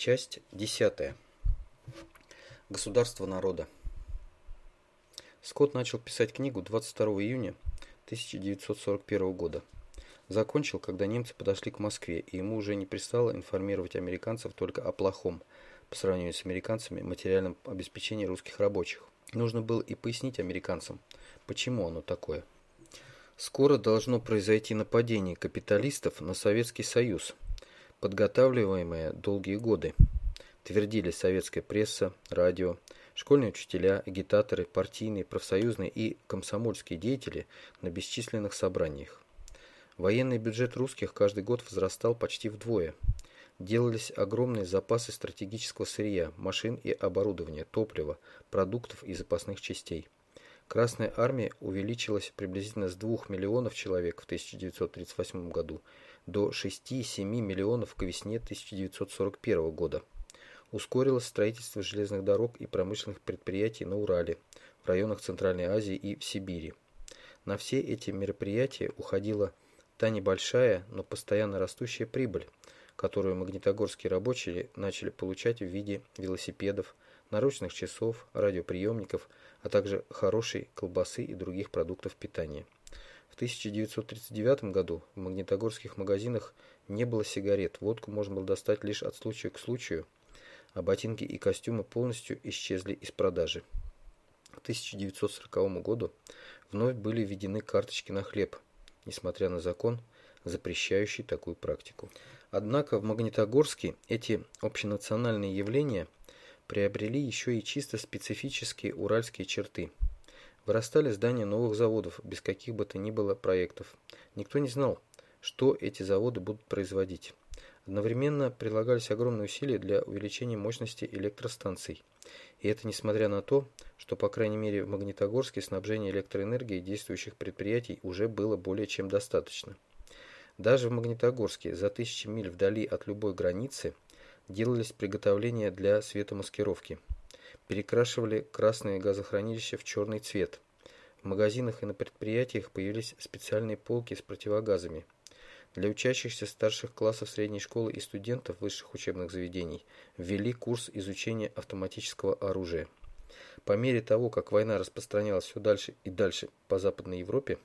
Часть 10. Государство народа. Скотт начал писать книгу 22 июня 1941 года. Закончил, когда немцы подошли к Москве, и ему уже не пристало информировать американцев только о плохом, по сравнению с американцами, материальном обеспечении русских рабочих. Нужно было и пояснить американцам, почему оно такое. Скоро должно произойти нападение капиталистов на Советский Союз, подготавливаемое долгие годы. Твердили советская пресса, радио, школьные учителя, агитаторы, партийные, профсоюзные и комсомольские деятели на бесчисленных собраниях. Военный бюджет русских каждый год возрастал почти вдвое. Делались огромные запасы стратегического сырья, машин и оборудования, топлива, продуктов и запасных частей. Красная армия увеличилась приблизительно с 2 миллионов человек в 1938 году до 6-7 миллионов к весне 1941 года. Ускорилось строительство железных дорог и промышленных предприятий на Урале, в районах Центральной Азии и в Сибири. На все эти мероприятия уходила та небольшая, но постоянно растущая прибыль, которую магнитогорские рабочие начали получать в виде велосипедов, наручных часов, радиоприемников, а также хорошей колбасы и других продуктов питания. В 1939 году в магнитогорских магазинах не было сигарет, водку можно было достать лишь от случая к случаю, а ботинки и костюмы полностью исчезли из продажи. К 1940 году вновь были введены карточки на хлеб, несмотря на закон, запрещающий такую практику. Однако в Магнитогорске эти общенациональные явления – приобрели еще и чисто специфические уральские черты. Вырастали здания новых заводов без каких бы то ни было проектов. Никто не знал, что эти заводы будут производить. Одновременно прилагались огромные усилия для увеличения мощности электростанций. И это несмотря на то, что, по крайней мере, в Магнитогорске снабжение электроэнергией действующих предприятий уже было более чем достаточно. Даже в Магнитогорске, за тысячи миль вдали от любой границы, делались приготовления для светомаскировки. Перекрашивали красные газохранилища в черный цвет. В магазинах и на предприятиях появились специальные полки с противогазами. Для учащихся старших классов средней школы и студентов высших учебных заведений ввели курс изучения автоматического оружия. По мере того, как война распространялась все дальше и дальше по Западной Европе,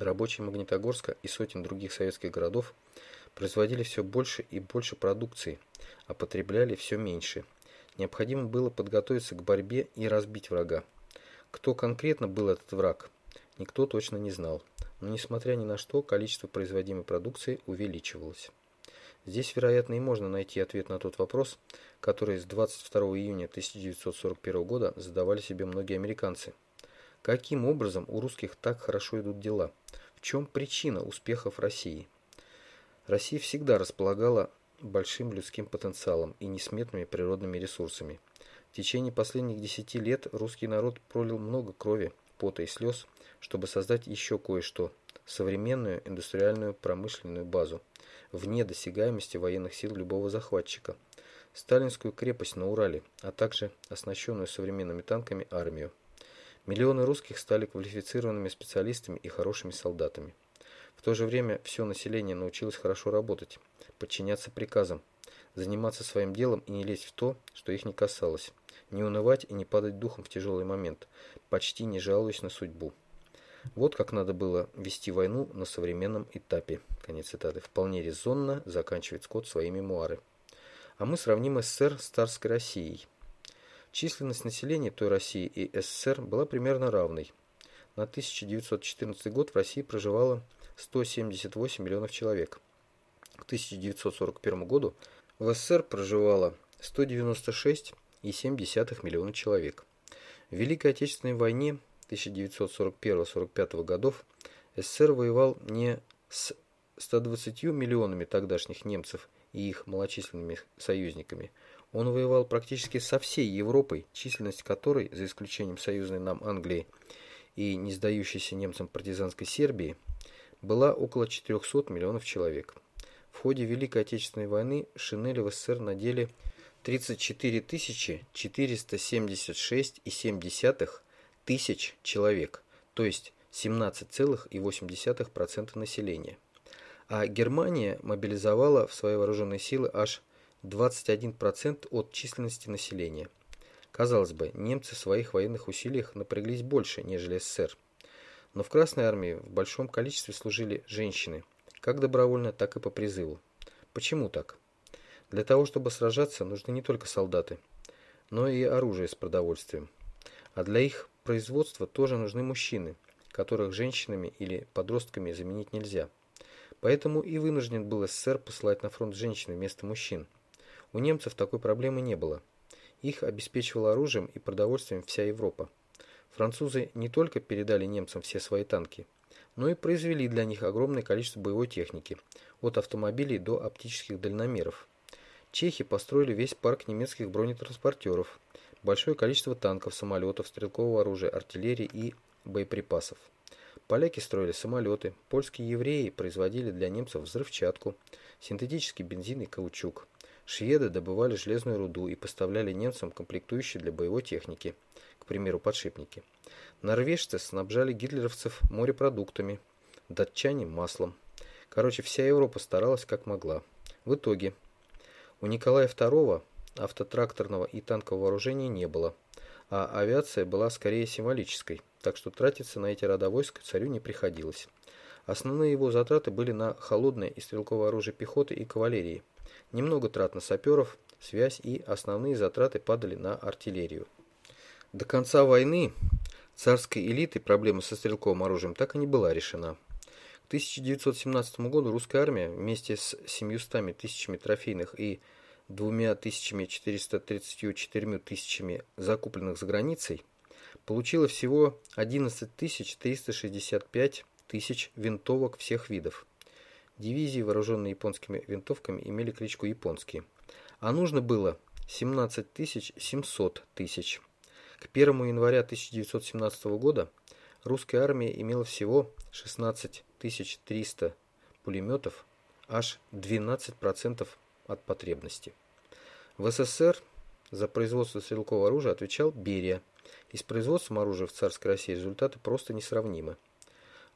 рабочие Магнитогорска и сотен других советских городов производили все больше и больше продукции, а потребляли все меньше. Необходимо было подготовиться к борьбе и разбить врага. Кто конкретно был этот враг, никто точно не знал. Но несмотря ни на что, количество производимой продукции увеличивалось. Здесь, вероятно, и можно найти ответ на тот вопрос, который с 22 июня 1941 года задавали себе многие американцы. Каким образом у русских так хорошо идут дела? В чем причина успехов России? Россия всегда располагала большим людским потенциалом и несметными природными ресурсами. В течение последних десяти лет русский народ пролил много крови, пота и слез, чтобы создать еще кое-что – современную индустриальную промышленную базу, вне досягаемости военных сил любого захватчика, сталинскую крепость на Урале, а также оснащенную современными танками армию. Миллионы русских стали квалифицированными специалистами и хорошими солдатами. В то же время все население научилось хорошо работать, подчиняться приказам, заниматься своим делом и не лезть в то, что их не касалось, не унывать и не падать духом в тяжелый момент, почти не жалуясь на судьбу. Вот как надо было вести войну на современном этапе. Конец цитаты. Вполне резонно заканчивает Скотт свои мемуары. А мы сравним СССР с царской Россией. Численность населения той России и СССР была примерно равной. На 1914 год в России проживало 178 миллионов человек. К 1941 году в СССР проживало 196,7 миллиона человек. В Великой Отечественной войне 1941-1945 годов СССР воевал не с 120 миллионами тогдашних немцев и их малочисленными союзниками. Он воевал практически со всей Европой, численность которой, за исключением союзной нам Англии и не сдающейся немцам партизанской Сербии, была около 400 миллионов человек. В ходе Великой Отечественной войны шинели в СССР надели 34 476,7 тысяч человек, то есть 17,8% населения. А Германия мобилизовала в свои вооруженные силы аж 21% от численности населения. Казалось бы, немцы в своих военных усилиях напряглись больше, нежели СССР. Но в Красной армии в большом количестве служили женщины, как добровольно, так и по призыву. Почему так? Для того, чтобы сражаться, нужны не только солдаты, но и оружие с продовольствием. А для их производства тоже нужны мужчины, которых женщинами или подростками заменить нельзя. Поэтому и вынужден был СССР посылать на фронт женщин вместо мужчин. У немцев такой проблемы не было. Их обеспечивала оружием и продовольствием вся Европа. Французы не только передали немцам все свои танки, но и произвели для них огромное количество боевой техники, от автомобилей до оптических дальномеров. Чехи построили весь парк немецких бронетранспортеров, большое количество танков, самолетов, стрелкового оружия, артиллерии и боеприпасов. Поляки строили самолеты, польские евреи производили для немцев взрывчатку, синтетический бензин и каучук. Шведы добывали железную руду и поставляли немцам комплектующие для боевой техники, к примеру, подшипники. Норвежцы снабжали гитлеровцев морепродуктами, датчане – маслом. Короче, вся Европа старалась как могла. В итоге у Николая II автотракторного и танкового вооружения не было, а авиация была скорее символической – так что тратиться на эти рода войск царю не приходилось. Основные его затраты были на холодное и стрелковое оружие пехоты и кавалерии. Немного трат на саперов, связь и основные затраты падали на артиллерию. До конца войны царской элиты проблема со стрелковым оружием так и не была решена. К 1917 году русская армия вместе с 700 тысячами трофейных и 2434 тысячами закупленных за границей получила всего 11 365 тысяч винтовок всех видов. Дивизии, вооруженные японскими винтовками, имели кличку «японские». А нужно было 17 700 тысяч. К 1 января 1917 года русская армия имела всего 16 300 пулеметов, аж 12% от потребности. В СССР за производство стрелкового оружия отвечал Берия – и с производством оружия в царской России результаты просто несравнимы.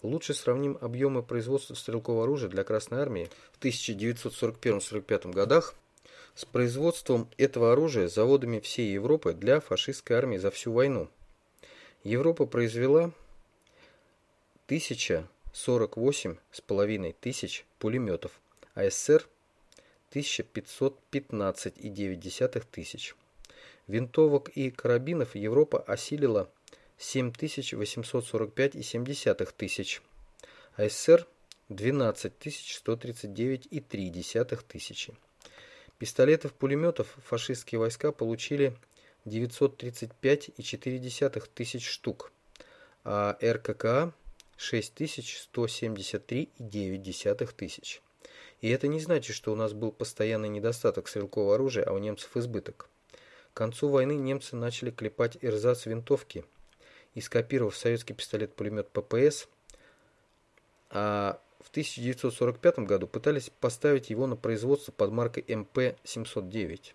Лучше сравним объемы производства стрелкового оружия для Красной Армии в 1941-1945 годах с производством этого оружия заводами всей Европы для фашистской армии за всю войну. Европа произвела 1048,5 тысяч пулеметов, а СССР 1515,9 тысяч. Винтовок и карабинов Европа осилила 7845,7 тысяч, а СССР 12139,3 тысячи. Пистолетов-пулеметов фашистские войска получили 935,4 тысяч штук, а РККА 6173,9 тысяч. И это не значит, что у нас был постоянный недостаток стрелкового оружия, а у немцев избыток. К концу войны немцы начали клепать эрзац винтовки и скопировав советский пистолет-пулемет ППС, а в 1945 году пытались поставить его на производство под маркой МП-709.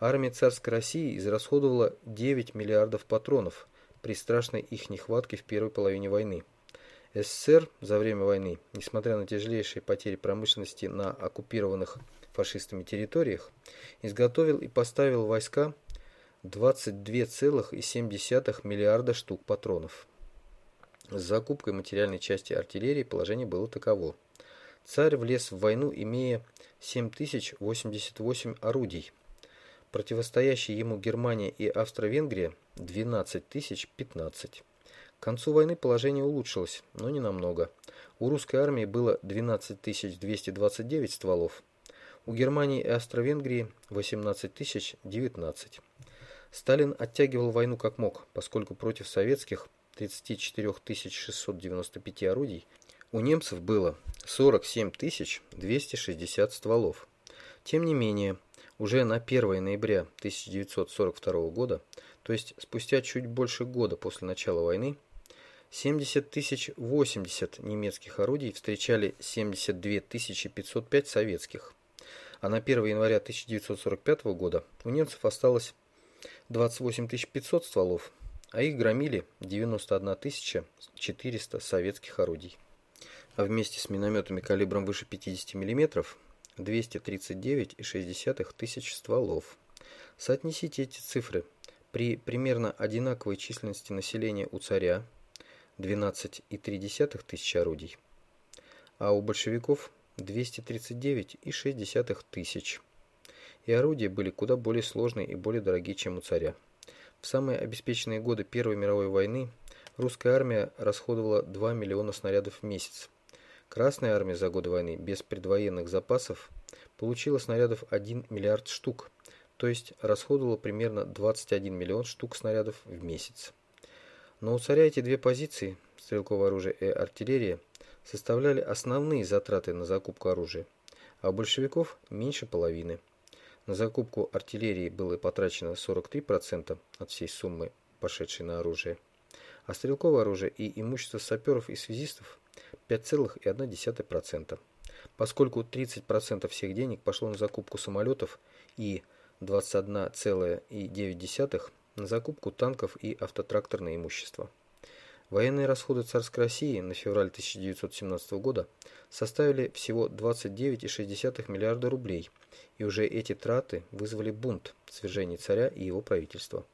Армия царской России израсходовала 9 миллиардов патронов при страшной их нехватке в первой половине войны. СССР за время войны, несмотря на тяжелейшие потери промышленности на оккупированных фашистами территориях, изготовил и поставил войска 22,7 миллиарда штук патронов. С закупкой материальной части артиллерии положение было таково. Царь влез в войну, имея 7088 орудий. Противостоящие ему Германия и Австро-Венгрия 12015. К концу войны положение улучшилось, но не намного. У русской армии было 12229 стволов, у Германии и Австро-Венгрии 18 тысяч 19. Сталин оттягивал войну как мог, поскольку против советских 34 695 орудий у немцев было 47 260 стволов. Тем не менее, уже на 1 ноября 1942 года, то есть спустя чуть больше года после начала войны, 70 тысяч 80 немецких орудий встречали 72 505 советских а на 1 января 1945 года у немцев осталось 28 500 стволов, а их громили 91 400 советских орудий. А вместе с минометами калибром выше 50 мм 239,6 тысяч стволов. Соотнесите эти цифры. При примерно одинаковой численности населения у царя 12,3 тысяч орудий, а у большевиков 239,6 тысяч. И орудия были куда более сложные и более дорогие, чем у царя. В самые обеспеченные годы Первой мировой войны русская армия расходовала 2 миллиона снарядов в месяц. Красная армия за годы войны без предвоенных запасов получила снарядов 1 миллиард штук, то есть расходовала примерно 21 миллион штук снарядов в месяц. Но у царя эти две позиции, стрелковое оружие и артиллерия, составляли основные затраты на закупку оружия, а у большевиков меньше половины. На закупку артиллерии было потрачено 43% от всей суммы, пошедшей на оружие, а стрелковое оружие и имущество саперов и связистов 5,1%, поскольку 30% всех денег пошло на закупку самолетов и 21,9% на закупку танков и автотракторное имущество. Военные расходы царской России на февраль 1917 года составили всего 29,6 миллиарда рублей, и уже эти траты вызвали бунт свержения царя и его правительства,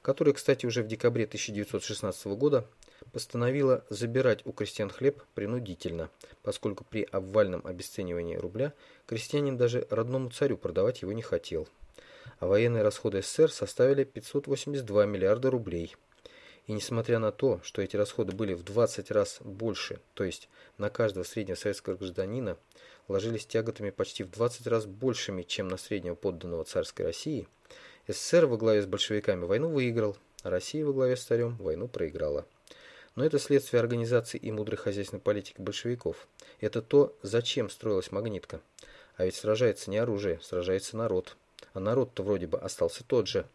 которое, кстати, уже в декабре 1916 года постановило забирать у крестьян хлеб принудительно, поскольку при обвальном обесценивании рубля крестьянин даже родному царю продавать его не хотел. А военные расходы СССР составили 582 миллиарда рублей – и несмотря на то, что эти расходы были в 20 раз больше, то есть на каждого среднего советского гражданина ложились тяготами почти в 20 раз большими, чем на среднего подданного царской России, СССР во главе с большевиками войну выиграл, а Россия во главе с царем войну проиграла. Но это следствие организации и мудрой хозяйственной политики большевиков. Это то, зачем строилась магнитка. А ведь сражается не оружие, сражается народ. А народ-то вроде бы остался тот же.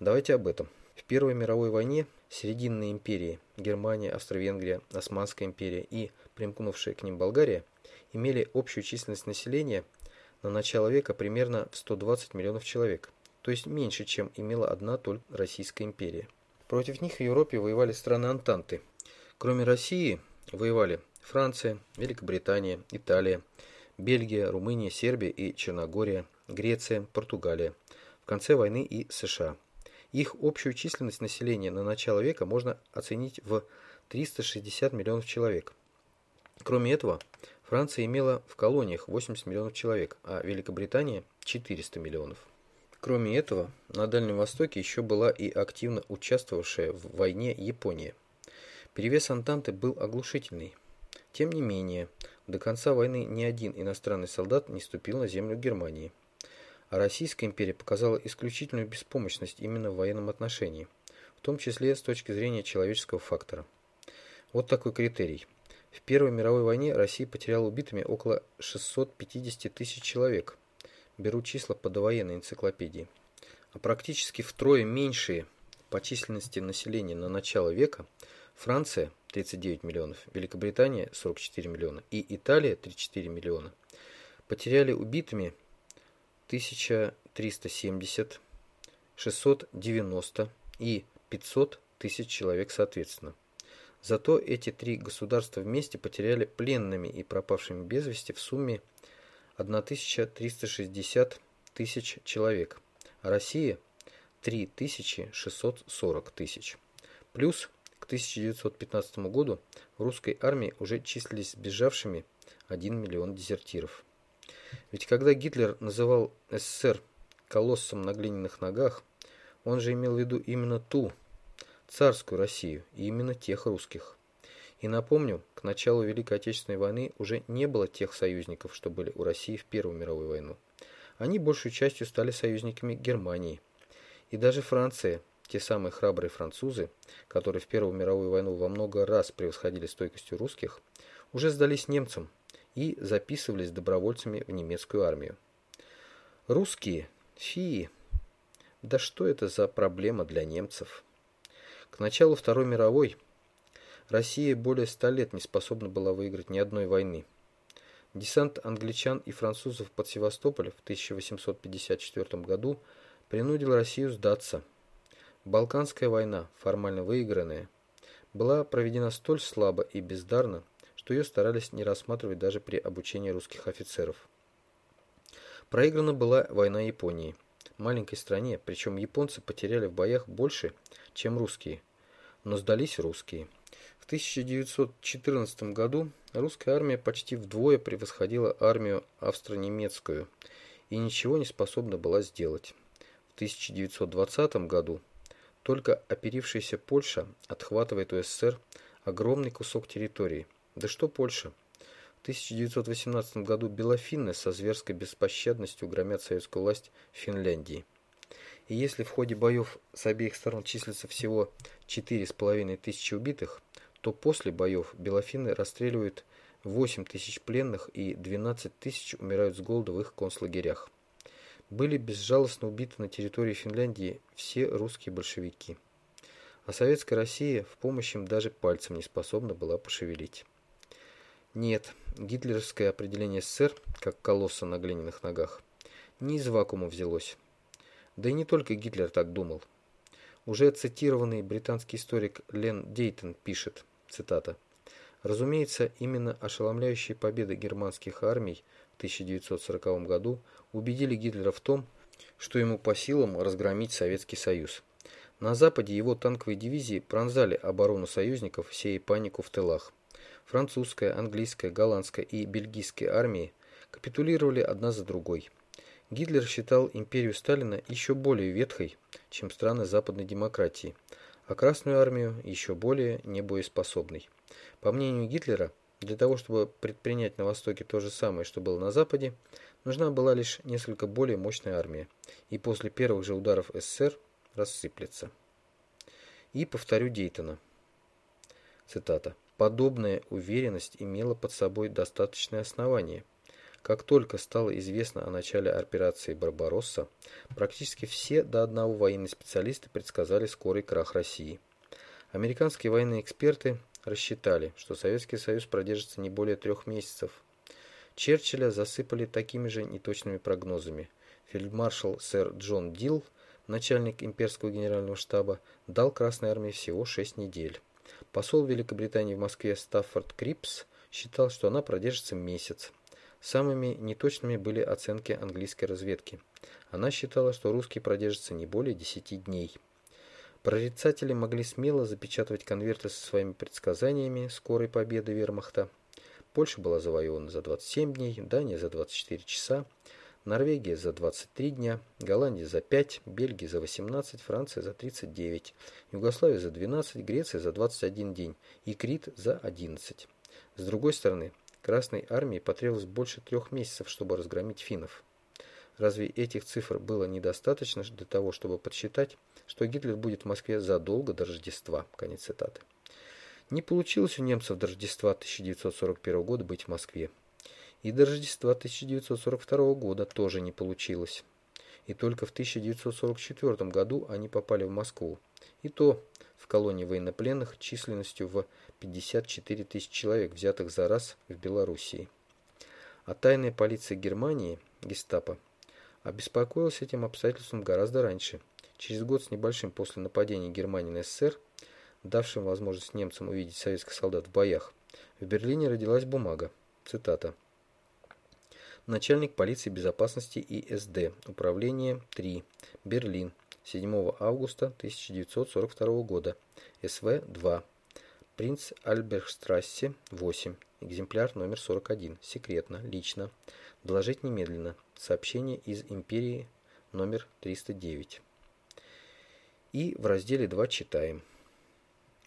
Давайте об этом. Первой мировой войне Серединные империи – Германия, Австро-Венгрия, Османская империя и примкнувшая к ним Болгария – имели общую численность населения на начало века примерно в 120 миллионов человек, то есть меньше, чем имела одна только Российская империя. Против них в Европе воевали страны Антанты. Кроме России воевали Франция, Великобритания, Италия, Бельгия, Румыния, Сербия и Черногория, Греция, Португалия. В конце войны и США. Их общую численность населения на начало века можно оценить в 360 миллионов человек. Кроме этого, Франция имела в колониях 80 миллионов человек, а Великобритания – 400 миллионов. Кроме этого, на Дальнем Востоке еще была и активно участвовавшая в войне Япония. Перевес Антанты был оглушительный. Тем не менее, до конца войны ни один иностранный солдат не ступил на землю Германии а Российская империя показала исключительную беспомощность именно в военном отношении, в том числе с точки зрения человеческого фактора. Вот такой критерий. В Первой мировой войне Россия потеряла убитыми около 650 тысяч человек. Беру числа по довоенной энциклопедии. А практически втрое меньшие по численности населения на начало века Франция 39 миллионов, Великобритания 44 миллиона и Италия 34 миллиона потеряли убитыми 1370, 690 и 500 тысяч человек соответственно. Зато эти три государства вместе потеряли пленными и пропавшими без вести в сумме 1360 тысяч человек, а Россия 3640 тысяч. Плюс к 1915 году в русской армии уже числились сбежавшими 1 миллион дезертиров. Ведь когда Гитлер называл СССР колоссом на глиняных ногах, он же имел в виду именно ту, царскую Россию, и именно тех русских. И напомню, к началу Великой Отечественной войны уже не было тех союзников, что были у России в Первую мировую войну. Они большей частью стали союзниками Германии. И даже Франция, те самые храбрые французы, которые в Первую мировую войну во много раз превосходили стойкостью русских, уже сдались немцам и записывались добровольцами в немецкую армию. Русские, фии, да что это за проблема для немцев? К началу Второй мировой Россия более ста лет не способна была выиграть ни одной войны. Десант англичан и французов под Севастополь в 1854 году принудил Россию сдаться. Балканская война, формально выигранная, была проведена столь слабо и бездарно, что ее старались не рассматривать даже при обучении русских офицеров. Проиграна была война Японии. Маленькой стране, причем японцы потеряли в боях больше, чем русские. Но сдались русские. В 1914 году русская армия почти вдвое превосходила армию австро-немецкую и ничего не способна была сделать. В 1920 году только оперившаяся Польша отхватывает у СССР огромный кусок территории. Да что Польша? В 1918 году белофинны со зверской беспощадностью громят советскую власть в Финляндии. И если в ходе боев с обеих сторон числится всего 4,5 тысячи убитых, то после боев белофинны расстреливают 8 тысяч пленных и 12 тысяч умирают с голода в их концлагерях были безжалостно убиты на территории Финляндии все русские большевики. А советская Россия в помощь им даже пальцем не способна была пошевелить. Нет, гитлеровское определение СССР, как колосса на глиняных ногах, не из вакуума взялось. Да и не только Гитлер так думал. Уже цитированный британский историк Лен Дейтон пишет, цитата, «Разумеется, именно ошеломляющие победы германских армий – 1940 году убедили Гитлера в том, что ему по силам разгромить Советский Союз. На Западе его танковые дивизии пронзали оборону союзников, сея панику в тылах. Французская, английская, голландская и бельгийская армии капитулировали одна за другой. Гитлер считал империю Сталина еще более ветхой, чем страны западной демократии, а Красную армию еще более небоеспособной. По мнению Гитлера, для того, чтобы предпринять на Востоке то же самое, что было на Западе, нужна была лишь несколько более мощная армия, и после первых же ударов СССР рассыплется. И повторю Дейтона. Цитата. Подобная уверенность имела под собой достаточное основание. Как только стало известно о начале операции «Барбаросса», практически все до одного военные специалисты предсказали скорый крах России. Американские военные эксперты рассчитали, что Советский Союз продержится не более трех месяцев. Черчилля засыпали такими же неточными прогнозами. Фельдмаршал сэр Джон Дилл, начальник имперского генерального штаба, дал Красной армии всего шесть недель. Посол Великобритании в Москве Стаффорд Крипс считал, что она продержится месяц. Самыми неточными были оценки английской разведки. Она считала, что русские продержатся не более 10 дней. Прорицатели могли смело запечатывать конверты со своими предсказаниями скорой победы вермахта. Польша была завоевана за 27 дней, Дания за 24 часа, Норвегия за 23 дня, Голландия за 5, Бельгия за 18, Франция за 39, Югославия за 12, Греция за 21 день и Крит за 11. С другой стороны, Красной армии потребовалось больше трех месяцев, чтобы разгромить финнов. Разве этих цифр было недостаточно для того, чтобы подсчитать, что Гитлер будет в Москве задолго до Рождества? Конец цитаты. Не получилось у немцев до Рождества 1941 года быть в Москве. И до Рождества 1942 года тоже не получилось. И только в 1944 году они попали в Москву. И то в колонии военнопленных численностью в 54 тысячи человек, взятых за раз в Белоруссии. А тайная полиция Германии, гестапо, обеспокоился этим обстоятельством гораздо раньше. Через год с небольшим после нападения Германии на СССР, давшим возможность немцам увидеть советских солдат в боях, в Берлине родилась бумага. Цитата. Начальник полиции безопасности ИСД. Управление 3. Берлин. 7 августа 1942 года. СВ-2. Принц Альберхштрассе 8. Экземпляр номер 41. Секретно. Лично. Доложить немедленно. Сообщение из империи номер 309. И в разделе 2 читаем.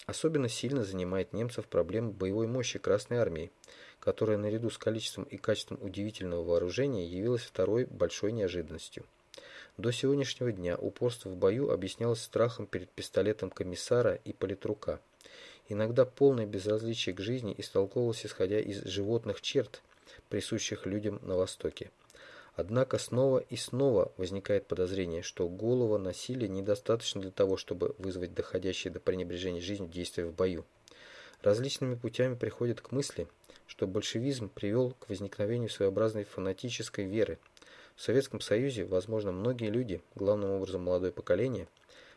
Особенно сильно занимает немцев проблема боевой мощи Красной Армии, которая наряду с количеством и качеством удивительного вооружения явилась второй большой неожиданностью. До сегодняшнего дня упорство в бою объяснялось страхом перед пистолетом комиссара и политрука. Иногда полное безразличие к жизни истолковывалось исходя из животных черт, присущих людям на Востоке. Однако снова и снова возникает подозрение, что голого насилия недостаточно для того, чтобы вызвать доходящее до пренебрежения жизнью действия в бою. Различными путями приходят к мысли, что большевизм привел к возникновению своеобразной фанатической веры. В Советском Союзе, возможно, многие люди, главным образом молодое поколение,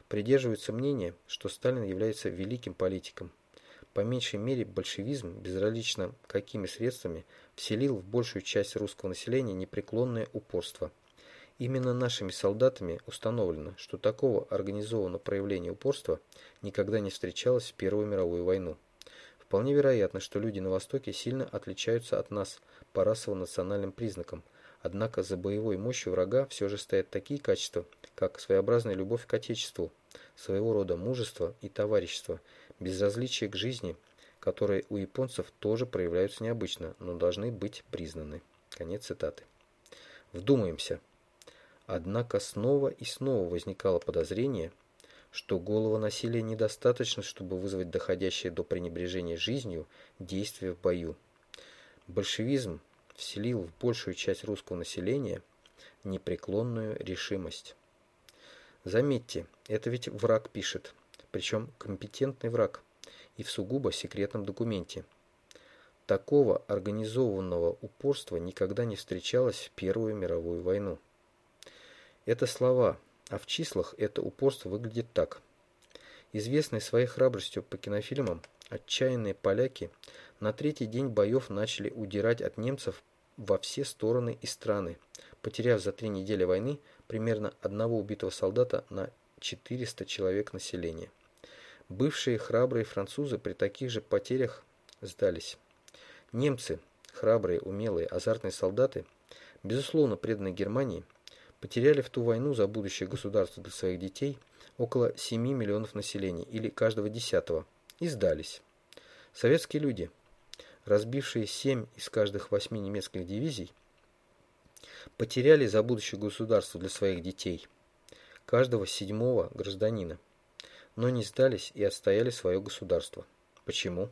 придерживаются мнения, что Сталин является великим политиком. по меньшей мере большевизм, безразлично какими средствами, вселил в большую часть русского населения непреклонное упорство. Именно нашими солдатами установлено, что такого организованного проявления упорства никогда не встречалось в Первую мировую войну. Вполне вероятно, что люди на Востоке сильно отличаются от нас по расово-национальным признакам, однако за боевой мощью врага все же стоят такие качества, как своеобразная любовь к Отечеству, своего рода мужество и товарищество, безразличие к жизни, которые у японцев тоже проявляются необычно, но должны быть признаны. Конец цитаты. Вдумаемся. Однако снова и снова возникало подозрение – что голого насилия недостаточно, чтобы вызвать доходящее до пренебрежения жизнью действие в бою. Большевизм вселил в большую часть русского населения непреклонную решимость. Заметьте, это ведь враг пишет, причем компетентный враг, и в сугубо секретном документе. Такого организованного упорства никогда не встречалось в Первую мировую войну. Это слова, а в числах это упорство выглядит так. Известные своей храбростью по кинофильмам, отчаянные поляки на третий день боев начали удирать от немцев во все стороны и страны, потеряв за три недели войны примерно одного убитого солдата на 400 человек населения. Бывшие храбрые французы при таких же потерях сдались. Немцы, храбрые, умелые, азартные солдаты, безусловно преданные Германии, потеряли в ту войну за будущее государства для своих детей около 7 миллионов населения, или каждого десятого, и сдались. Советские люди, разбившие 7 из каждых 8 немецких дивизий, потеряли за будущее государства для своих детей каждого седьмого гражданина, но не сдались и отстояли свое государство. Почему?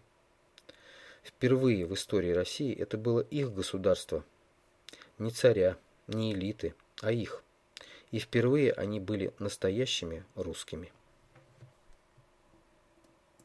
Впервые в истории России это было их государство, не царя, не элиты, а их. И впервые они были настоящими русскими.